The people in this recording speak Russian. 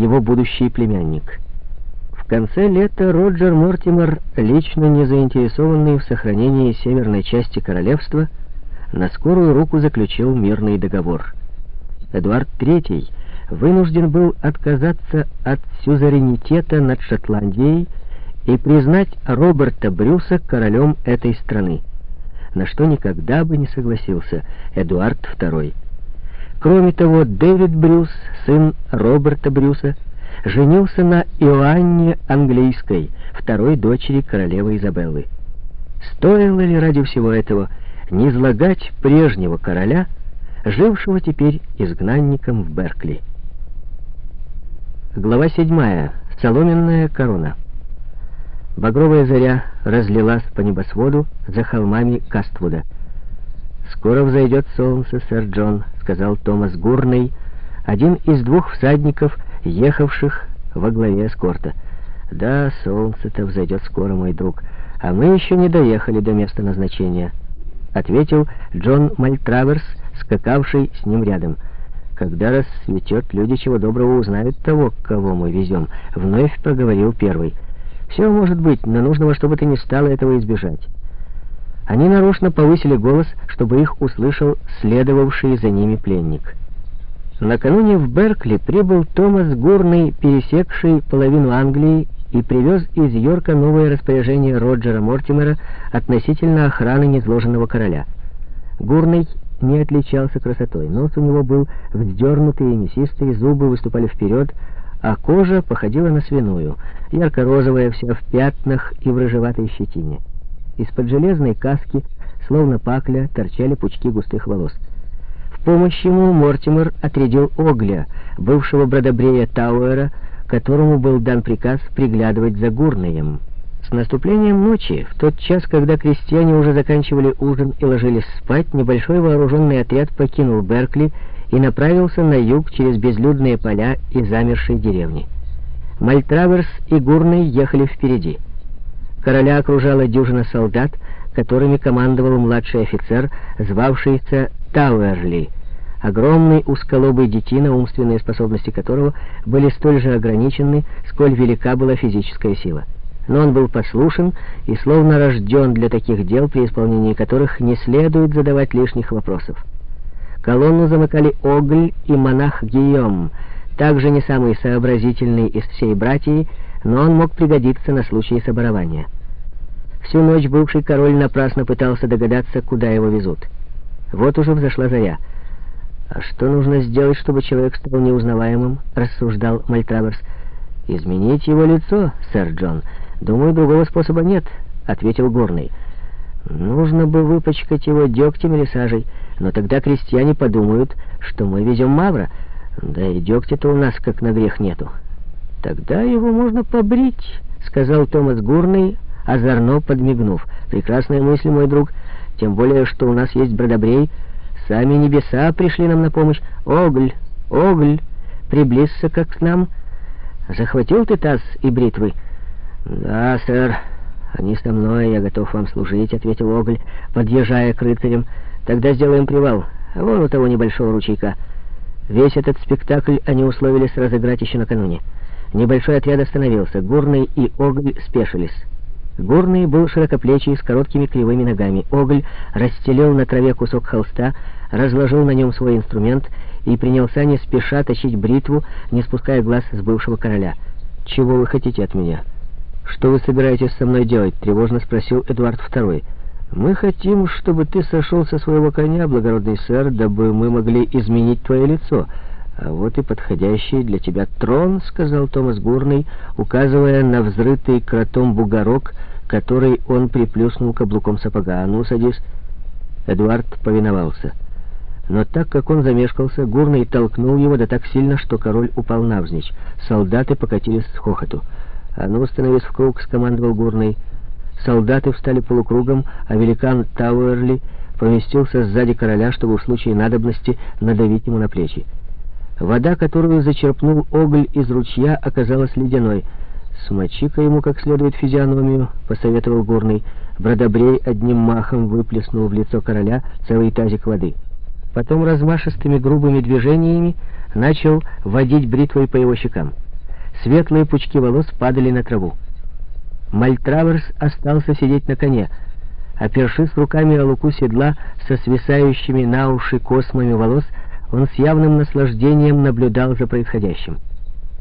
его будущий племянник. В конце лета Роджер Мортимер, лично не заинтересованный в сохранении северной части королевства, на скорую руку заключил мирный договор. Эдуард III вынужден был отказаться от сюзеренитета над Шотландией и признать Роберта Брюса королем этой страны, на что никогда бы не согласился Эдуард II. Кроме того, Дэвид Брюс, сын Роберта Брюса, женился на Иоанне Английской, второй дочери королевы Изабеллы. Стоило ли ради всего этого не излагать прежнего короля, жившего теперь изгнанником в Беркли? Глава 7. Соломенная корона. Багровая заря разлилась по небосводу за холмами Каствуда. «Скоро взойдет солнце, сэр Джон», — сказал Томас Гурный, один из двух всадников, ехавших во главе эскорта. «Да, солнце-то взойдет скоро, мой друг, а мы еще не доехали до места назначения», — ответил Джон Мальтраверс, скакавший с ним рядом. «Когда рассветет, люди чего доброго узнают того, кого мы везем», — вновь проговорил первый. «Все может быть, но нужно во что бы то ни стало этого избежать». Они нарочно повысили голос, чтобы их услышал следовавший за ними пленник. Накануне в Беркли прибыл Томас Гурный, пересекший половину Англии, и привез из Йорка новое распоряжение Роджера Мортимера относительно охраны незложенного короля. Гурный не отличался красотой. Нос у него был вздернутый и мясистый, зубы выступали вперед, а кожа походила на свиную, ярко-розовая, вся в пятнах и в рыжеватой щетине. Из-под железной каски, словно пакля, торчали пучки густых волос. В помощь ему Мортимер отрядил Огля, бывшего бродобрея Тауэра, которому был дан приказ приглядывать за Гурнеем. С наступлением ночи, в тот час, когда крестьяне уже заканчивали ужин и ложились спать, небольшой вооруженный отряд покинул Беркли и направился на юг через безлюдные поля и замершие деревни. Мальтраверс и Гурный ехали впереди. Короля окружала дюжина солдат, которыми командовал младший офицер, звавшийся Тауэрли, огромный узколобый детина, умственные способности которого были столь же ограничены, сколь велика была физическая сила. Но он был послушен и словно рожден для таких дел, при исполнении которых не следует задавать лишних вопросов. Колонну замыкали Огль и монах Гийом, также не самый сообразительный из всей братьи, но он мог пригодиться на случай соборования. Всю ночь бывший король напрасно пытался догадаться, куда его везут. Вот уже взошла заря. «А что нужно сделать, чтобы человек стал неузнаваемым?» — рассуждал Мальтраверс. «Изменить его лицо, сэр Джон. Думаю, другого способа нет», — ответил Горный. «Нужно бы выпачкать его дегтем или сажей, но тогда крестьяне подумают, что мы везем Мавра. Да и дегтя-то у нас как на грех нету». «Тогда его можно побрить», — сказал Томас Гурный, озорно подмигнув. «Прекрасная мысль, мой друг, тем более, что у нас есть бродобрей. Сами небеса пришли нам на помощь. Огль, Огль, приблизься как к нам. Захватил ты таз и бритвы?» «Да, сэр, они со мной, я готов вам служить», — ответил Огль, подъезжая к рыцарям. «Тогда сделаем привал, вон у того небольшого ручейка». Весь этот спектакль они условились разыграть еще накануне. Небольшой отряд остановился. Гурный и Огль спешились. Гурный был широкоплечий, с короткими кривыми ногами. Огль расстелил на траве кусок холста, разложил на нем свой инструмент и принялся не спеша точить бритву, не спуская глаз с бывшего короля. «Чего вы хотите от меня?» «Что вы собираетесь со мной делать?» — тревожно спросил Эдуард II. «Мы хотим, чтобы ты сошел со своего коня, благородный сэр, дабы мы могли изменить твое лицо». «А вот и подходящий для тебя трон», — сказал Томас Гурный, указывая на взрытый кротом бугорок, который он приплюснул каблуком сапога. «А ну, садись». Эдуард повиновался. Но так как он замешкался, Гурный толкнул его да так сильно, что король упал навзничь. Солдаты покатились с хохоту. «А ну, становись в круг», — скомандовал Гурный. Солдаты встали полукругом, а великан Тауэрли поместился сзади короля, чтобы в случае надобности надавить ему на плечи. Вода, которую зачерпнул Огль из ручья, оказалась ледяной. «Смочи-ка ему как следует физиономию», — посоветовал Горный. Бродобрей одним махом выплеснул в лицо короля целый тазик воды. Потом размашистыми грубыми движениями начал водить бритвой по его щекам. Светлые пучки волос падали на траву. Мальтраверс остался сидеть на коне, опершись руками о луку седла со свисающими на уши космами волос, он с явным наслаждением наблюдал за происходящим.